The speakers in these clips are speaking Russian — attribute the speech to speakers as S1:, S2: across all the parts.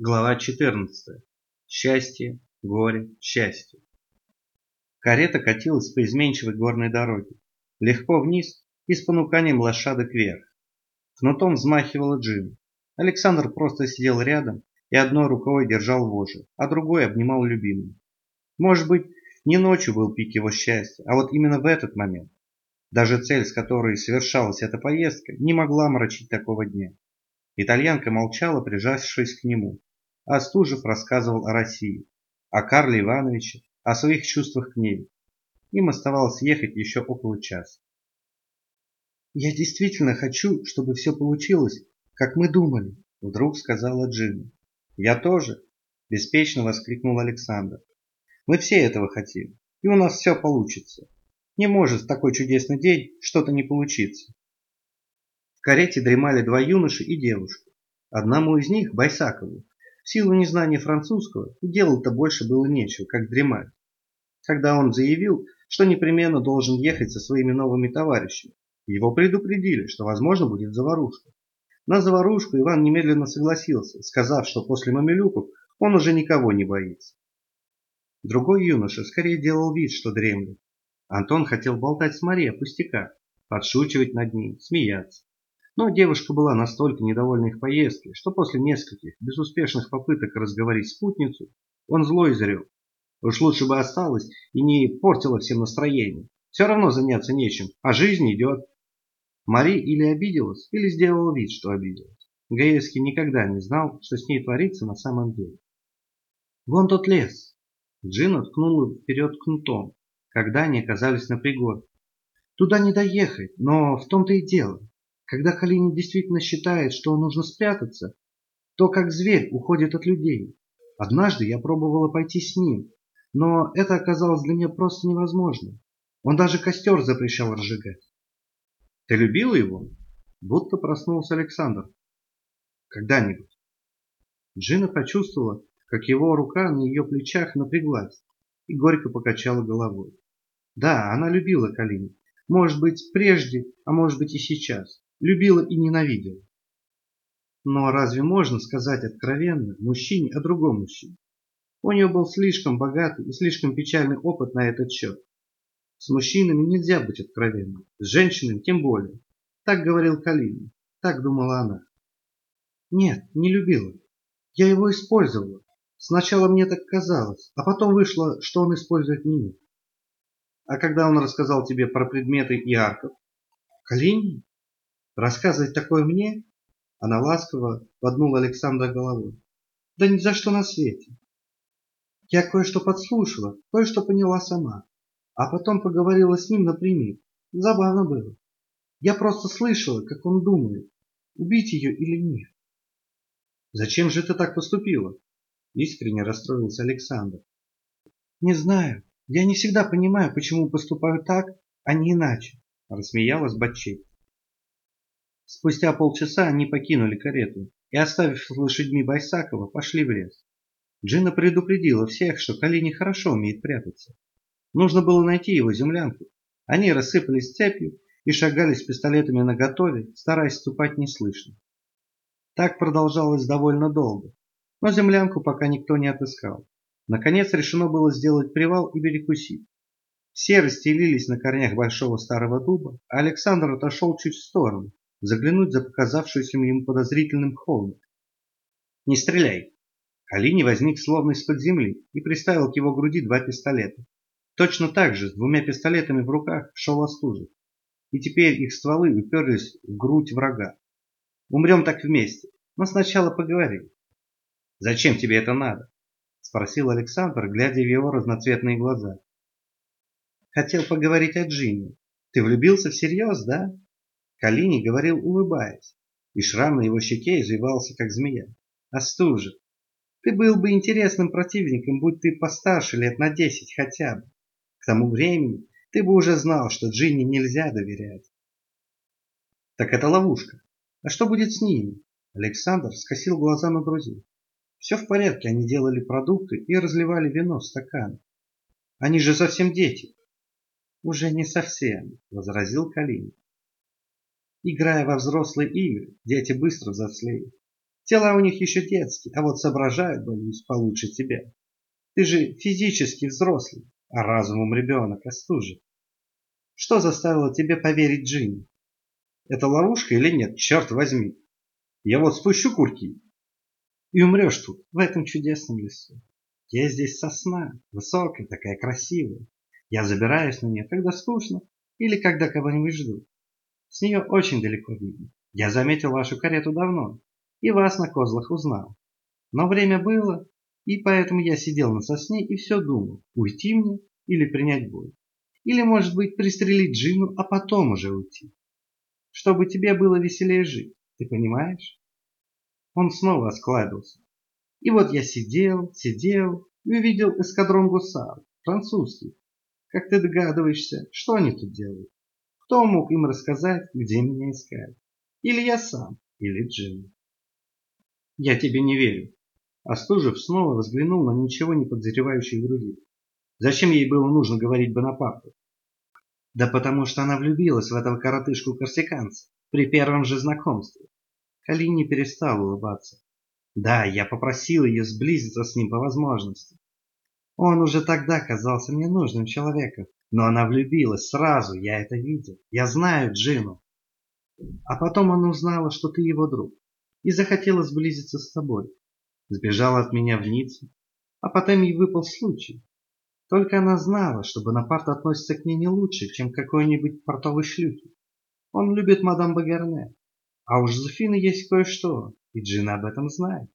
S1: Глава 14. Счастье, горе, счастье. Карета катилась по изменчивой горной дороге. Легко вниз и с понуканием лошадок вверх. Кнутом взмахивала Джин. Александр просто сидел рядом и одной рукой держал вожжи, а другой обнимал любимую. Может быть, не ночью был пик его счастья, а вот именно в этот момент. Даже цель, с которой совершалась эта поездка, не могла мрачить такого дня. Итальянка молчала, прижавшись к нему. Остужев рассказывал о России, о Карле Ивановиче, о своих чувствах к ней. Им оставалось ехать еще около часа.
S2: «Я действительно хочу, чтобы все получилось, как мы думали», — вдруг сказала Джина.
S1: «Я тоже», — беспечно воскликнул Александр. «Мы все этого хотим, и у нас все получится. Не может в такой чудесный день что-то не получиться». В карете дремали два юноши и девушка. Одному из них, Байсакову, в силу незнания французского делать-то больше было нечего, как дремать. Когда он заявил, что непременно должен ехать со своими новыми товарищами, его предупредили, что возможно будет заварушка. На заварушку Иван немедленно согласился, сказав, что после мамилюков он уже никого не боится. Другой юноша скорее делал вид, что дремлет. Антон хотел болтать с Марией о пустяках, подшучивать над ним, смеяться. Но девушка была настолько недовольна их поездкой, что после нескольких безуспешных попыток разговорить спутницу, он зло изрел. Уж лучше бы осталась и не портила всем настроение. Все равно заняться нечем, а жизнь идет. Мари или обиделась, или сделала вид, что обиделась. Гаевский никогда не знал, что с ней творится на самом деле. «Вон тот лес!» Джина ткнула вперед кнутом, когда они оказались на пригорке. «Туда не доехать, но в том-то и дело. Когда Халини действительно считает, что нужно спрятаться, то как зверь уходит от людей. Однажды я пробовала пойти с ним, но это оказалось для меня просто невозможно. Он даже костер запрещал разжигать. Ты любила его? Будто проснулся Александр. Когда-нибудь. Джина почувствовала, как его рука на ее плечах напряглась и горько покачала головой. Да, она любила Калини. Может быть, прежде, а может быть и сейчас любила и ненавидела. Но разве можно сказать откровенно мужчине о другом мужчине? У нее был слишком богатый и слишком печальный опыт на этот счет. С мужчинами нельзя быть откровенным, с женщинами тем более. Так говорил Калина, так думала она. Нет, не любила. Я его использовала. Сначала мне так казалось, а потом вышло, что он использует меня. А когда он рассказал тебе про предметы и арков? Калине? Рассказывать такое мне? Она ласково поднула Александра головой. Да ни за что на свете. Я кое-что подслушала, кое-что поняла сама. А потом поговорила с ним напрямик. Забавно было. Я просто слышала, как он думает, убить ее или нет. Зачем же ты так поступила? Искренне расстроился Александр. Не знаю. Я не всегда понимаю, почему поступаю так, а не иначе. Рассмеялась Батчей. Спустя полчаса они покинули карету и, оставив лошадьми Байсакова, пошли в лес. Джина предупредила всех, что Калини хорошо умеет прятаться. Нужно было найти его землянку. Они рассыпались цепью и шагали с пистолетами наготове, стараясь ступать неслышно. Так продолжалось довольно долго, но землянку пока никто не отыскал. Наконец решено было сделать привал и перекусить. Все расстелились на корнях большого старого дуба, а Александр отошел чуть в сторону, заглянуть за показавшуюся ему подозрительным холмик. «Не стреляй!» Калини возник словно из-под земли и приставил к его груди два пистолета. Точно так же, с двумя пистолетами в руках, шел Остужев. И теперь их стволы уперлись в грудь врага. «Умрем так вместе, но сначала поговорим». «Зачем тебе это надо?» – спросил Александр, глядя в его разноцветные глаза. «Хотел поговорить о Джине. Ты влюбился всерьез, да?» Калини говорил, улыбаясь, и шрам на его щеке извивался, как змея. «Остужит, ты был бы интересным противником, будь ты постарше лет на десять хотя бы. К тому времени ты бы уже знал, что Джинни нельзя доверять». «Так это ловушка. А что будет с ними?» Александр скосил глаза на друзей. Все в порядке, они делали продукты и разливали вино в стаканы. Они же совсем дети. Уже не совсем, возразил Калинин. Играя во взрослые игры, дети быстро взрослеют. Тела у них еще детские, а вот соображают, боюсь, получше тебя. Ты же физически взрослый, а разумом ребенок остужен. Что заставило тебя поверить Джинни? Это ловушка или нет, черт возьми? Я вот спущу курки и умрешь тут, в этом чудесном лесу. Я здесь сосна, высокая, такая красивая. Я забираюсь на нее, когда скучно или когда кого-нибудь жду. С нее очень далеко видно. Я заметил вашу карету давно и вас на козлах узнал. Но время было, и поэтому я сидел на сосне и все думал, уйти мне или принять бой. Или, может быть, пристрелить Джину, а потом уже уйти. Чтобы тебе было веселее жить, ты понимаешь? Он снова осклабился. И вот я сидел, сидел и увидел эскадрон гусар, французский. Как ты догадываешься, что они тут делают? Кто мог им рассказать, где меня искать? Или я сам, или Джин. Я тебе не верю. Остужев снова взглянул на ничего не подозревающих друзей. Зачем ей было нужно говорить Бонапарту? Да потому что она влюбилась в этого коротышку-корсиканца при первом же знакомстве. Калин не перестал улыбаться. Да, я попросил ее сблизиться с ним по возможности. Он уже тогда казался мне нужным человеком, но она влюбилась сразу, я это видел. Я знаю Джину. А потом она узнала, что ты его друг, и захотела сблизиться с тобой. Сбежала от меня в Ниццу, а потом ей выпал случай. Только она знала, что Бонапарт относится к ней не лучше, чем к какой-нибудь портовой шлюхе. Он любит мадам Багерне. А у Жозефины есть кое-что, и Джина об этом знает.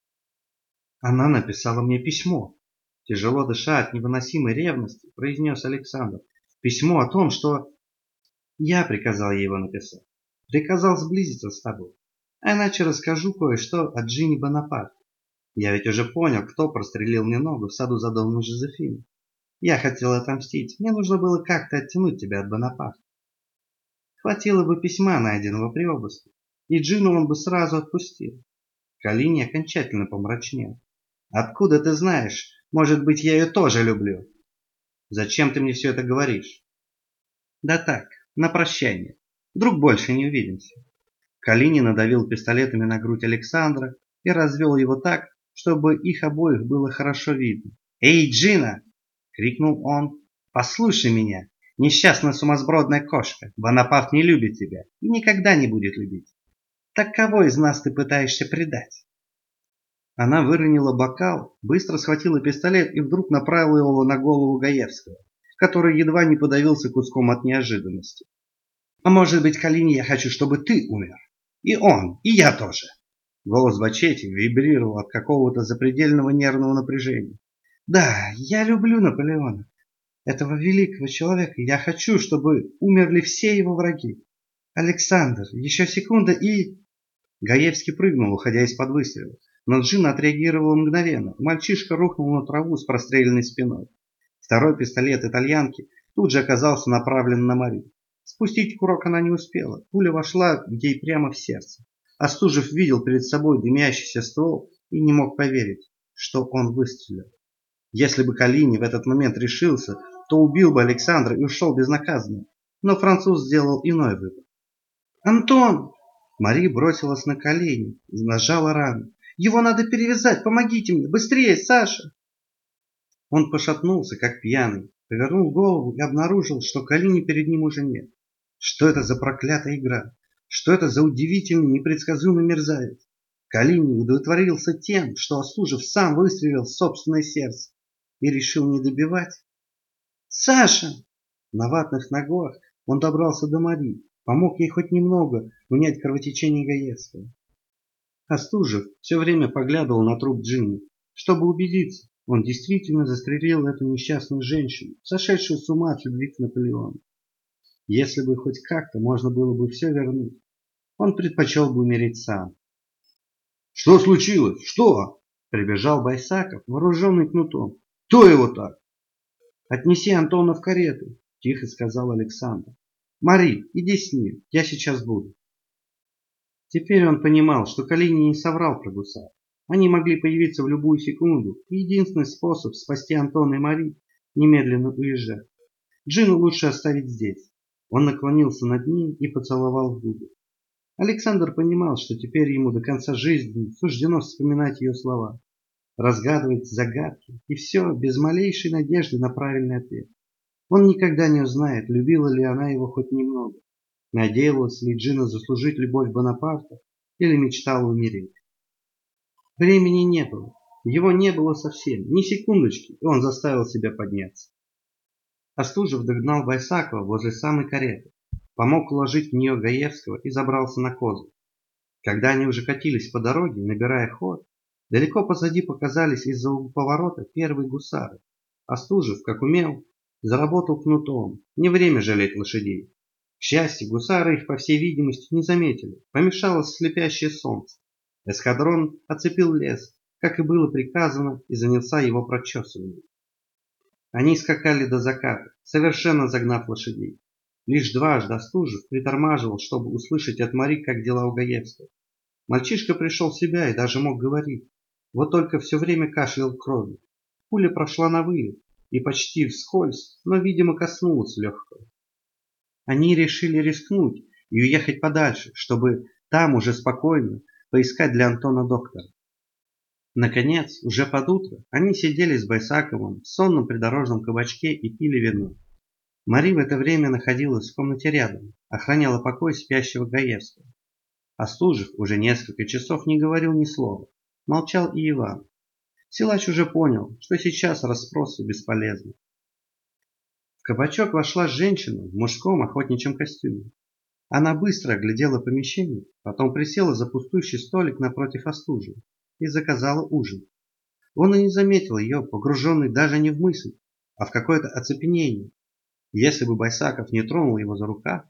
S1: Она написала мне письмо. Тяжело дыша от невыносимой ревности, произнес Александр. Письмо о том, что... Я приказал ей его написать. Приказал сблизиться с тобой. А иначе расскажу кое-что о Джинни Бонапарте. Я ведь уже понял, кто прострелил мне ногу в саду за домом Жозефины. Я хотел отомстить. Мне нужно было как-то оттянуть тебя от Бонапарта. Хватило бы письма, найденного при обыске, и Джину он бы сразу отпустил. Калини окончательно помрачнел. «Откуда ты знаешь? Может быть, я ее тоже люблю?» «Зачем ты мне все это говоришь?» «Да так, на прощание. Вдруг больше не увидимся». Калини надавил пистолетами на грудь Александра и развел его так, чтобы их обоих было хорошо видно. «Эй, Джина!» — крикнул он. «Послушай меня, несчастная сумасбродная кошка. Бонапарт не любит тебя и никогда не будет любить. Так кого из нас ты пытаешься предать?» Она выронила бокал, быстро схватила пистолет и вдруг направила его на голову Гаевского, который едва не подавился куском от неожиданности. «А может быть, Калини, я хочу, чтобы ты умер? И он, и я тоже!» Голос Бачетти вибрировал от какого-то запредельного нервного напряжения. «Да, я люблю Наполеона, этого великого человека. Я хочу, чтобы умерли все его враги. Александр, еще секунда и...» Гаевский прыгнул, уходя из-под выстрела. Но Джин отреагировал мгновенно. Мальчишка рухнул на траву с простреленной спиной. Второй пистолет итальянки тут же оказался направлен на Мари. Спустить курок она не успела. Пуля вошла ей прямо в сердце. Остужев видел перед собой дымящийся ствол и не мог поверить, что он выстрелил. Если бы Калини в этот момент решился, то убил бы Александра и ушел безнаказанным. Но француз сделал иной выбор. «Антон!» Мари бросилась на колени, нажала рану. «Его надо перевязать! Помогите мне! Быстрее, Саша!» Он пошатнулся, как пьяный, повернул голову и обнаружил, что Калини перед ним уже нет. Что это за проклятая игра? Что это за удивительный, непредсказуемый мерзавец? Калини удовлетворился тем, что Остужев сам выстрелил в собственное сердце и решил не добивать. «Саша!» На ватных ногах он добрался до Мари, помог ей хоть немного унять кровотечение Гаевского. Остужев все время поглядывал на труп Джинни, чтобы убедиться, он действительно застрелил эту несчастную женщину, сошедшую с ума от любви к Наполеону. Если бы хоть как-то можно было бы все вернуть, он предпочел бы умереть сам. «Что случилось? Что?» Прибежал Байсаков, вооруженный кнутом. «Кто его так?» «Отнеси Антона в карету», – тихо сказал Александр. Мари, иди с ним, я сейчас буду. Теперь он понимал, что Калини не соврал про гусар. Они могли появиться в любую секунду, и единственный способ спасти Антона и Мари – немедленно уезжать. Джину лучше оставить здесь. Он наклонился над ней и поцеловал в губы. Александр понимал, что теперь ему до конца жизни суждено вспоминать ее слова, разгадывать загадки, и все без малейшей надежды на правильный ответ. Он никогда не узнает, любила ли она его хоть немного, надеялась ли Джина заслужить любовь Бонапарта или мечтала умереть. Времени не было, его не было совсем, ни секундочки, и он заставил себя подняться. Остужев догнал Байсакова возле самой кареты, помог уложить в нее Гаевского и забрался на козу. Когда они уже катились по дороге, набирая ход, далеко позади показались из-за поворота первые гусары. Остужев, как умел, заработал кнутом. Не время жалеть лошадей. Счастью, гусары их, по всей видимости, не заметили. Помешалось слепящее солнце. Эскадрон оцепил лес, как и было приказано, и занялся его прочесыванием. Они скакали до заката, совершенно загнав лошадей. Лишь дважды Остужев притормаживал, чтобы услышать от Мари, как дела у Гаевского. Мальчишка пришел в себя и даже мог говорить. Вот только все время кашлял кровью. Пуля прошла на вылет и почти вскользь, но, видимо, коснулась легкого. Они решили рискнуть и уехать подальше, чтобы там уже спокойно поискать для Антона доктора. Наконец, уже под утро, они сидели с Байсаковым в сонном придорожном кабачке и пили вино. Мари в это время находилась в комнате рядом, охраняла покой спящего Гаевского. Остужев уже несколько часов не говорил ни слова. Молчал и Иван. Силач уже понял, что сейчас расспросы бесполезны. Кабачок вошла женщина в мужском охотничьем костюме. Она быстро оглядела помещение, потом присела за пустующий столик напротив Остужева и заказала ужин. Он и не заметил ее, погруженный даже не в мысль, а в какое-то оцепенение. Если бы Байсаков не тронул его за рукав.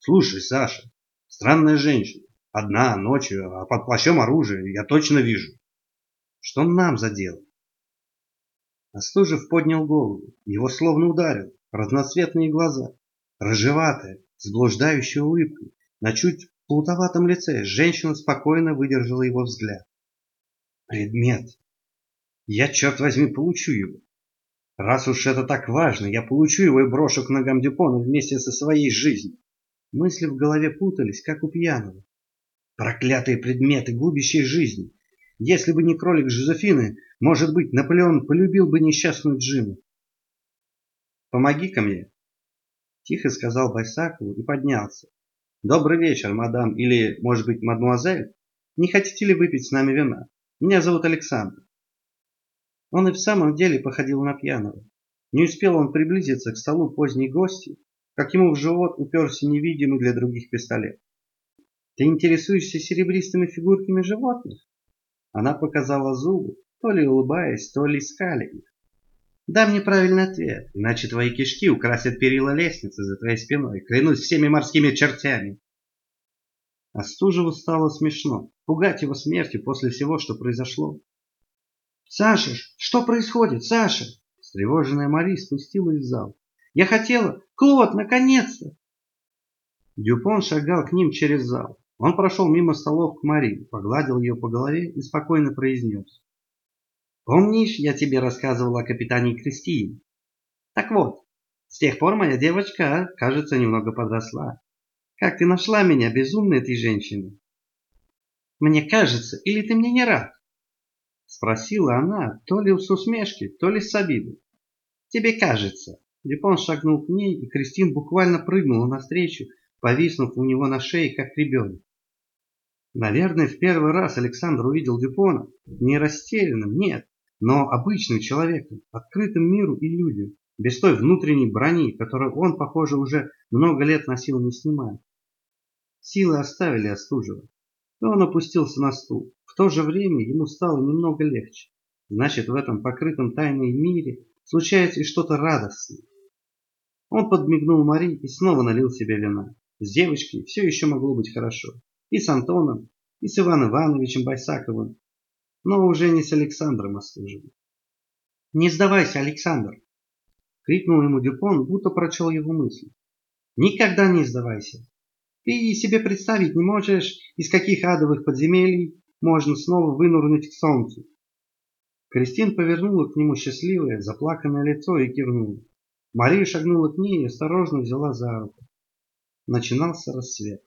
S1: Слушай, Саша, странная женщина. Одна, ночью, а под плащом оружие, я точно вижу. Что нам за дело? Остужев поднял голову. Его словно ударил. Разноцветные глаза. Рыжеватая, с блуждающей улыбкой. На чуть плутоватом лице женщина спокойно выдержала его взгляд. Предмет. Я, черт возьми, получу его. Раз уж это так важно, я получу его и брошу к ногам Дюпона вместе со своей жизнью. Мысли в голове путались, как у пьяного. Проклятые предметы, губящие жизнь. Если бы не кролик Жозефины, может быть, Наполеон полюбил бы несчастную Джину. «Помоги-ка мне», — тихо сказал Байсакову и поднялся. «Добрый вечер, мадам, или, может быть, мадмуазель? Не хотите ли выпить с нами вина?» Меня зовут Александр. Он и в самом деле походил на пьяного. Не успел он приблизиться к столу поздней гости, как ему в живот уперся невидимый для других пистолет. Ты интересуешься серебристыми фигурками животных? Она показала зубы, то ли улыбаясь, то ли скаля их. Дай мне правильный ответ, иначе твои кишки украсят перила лестницы за твоей спиной, клянусь всеми морскими чертями. Остужеву стало смешно. Пугать его смертью после всего, что произошло. «Саша, что происходит, Саша?» Встревоженная Мари спустилась в зал. «Я хотела... Клод, наконец-то!» Дюпон шагал к ним через зал. Он прошел мимо столов к Мари, погладил ее по голове и спокойно произнес. «Помнишь, я тебе рассказывал о капитане Кристине? Так вот, с тех пор моя девочка, кажется, немного подросла. Как ты нашла меня, безумная ты женщина? Мне кажется, или ты мне не рад? Спросила она, то ли с усмешки, то ли с обидой. Тебе кажется. Дюпон шагнул к ней, и Кристин буквально прыгнула навстречу, повиснув у него на шее, как ребенок. Наверное, в первый раз Александр увидел Дюпона не растерянным, нет, но обычным человеком, открытым миру и людям, без той внутренней брони, которую он, похоже, уже много лет носил не снимая. Силы оставили Остужева. И он опустился на стул. В то же время ему стало немного легче. Значит, в этом покрытом тайной мире случается и что-то радостное. Он подмигнул Мари и снова налил себе вина. С девочкой все еще могло быть хорошо. И с Антоном, и с Иваном Ивановичем Байсаковым. Но уже не с Александром Остужевым. «Не сдавайся, Александр!» Крикнул ему Дюпон, будто прочел его мысли. «Никогда не сдавайся! Ты себе представить не можешь, из каких адовых подземелий можно снова вынурнуть к солнцу. Кристин повернула к нему счастливое, заплаканное лицо и кивнула. Мария шагнула к ней и осторожно взяла за руку. Начинался рассвет.